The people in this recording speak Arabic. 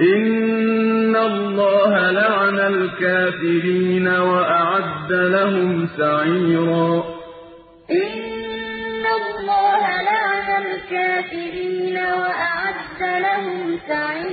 إِنَّ اللَّهَ لَعَنَ الْكَافِرِينَ وَأَعَدَّ لَهُمْ سَعِيرًا إِنَّ اللَّهَ لَعَنَ الْكَافِرِينَ وَأَعَدَّ لَهُمْ سَعِيرًا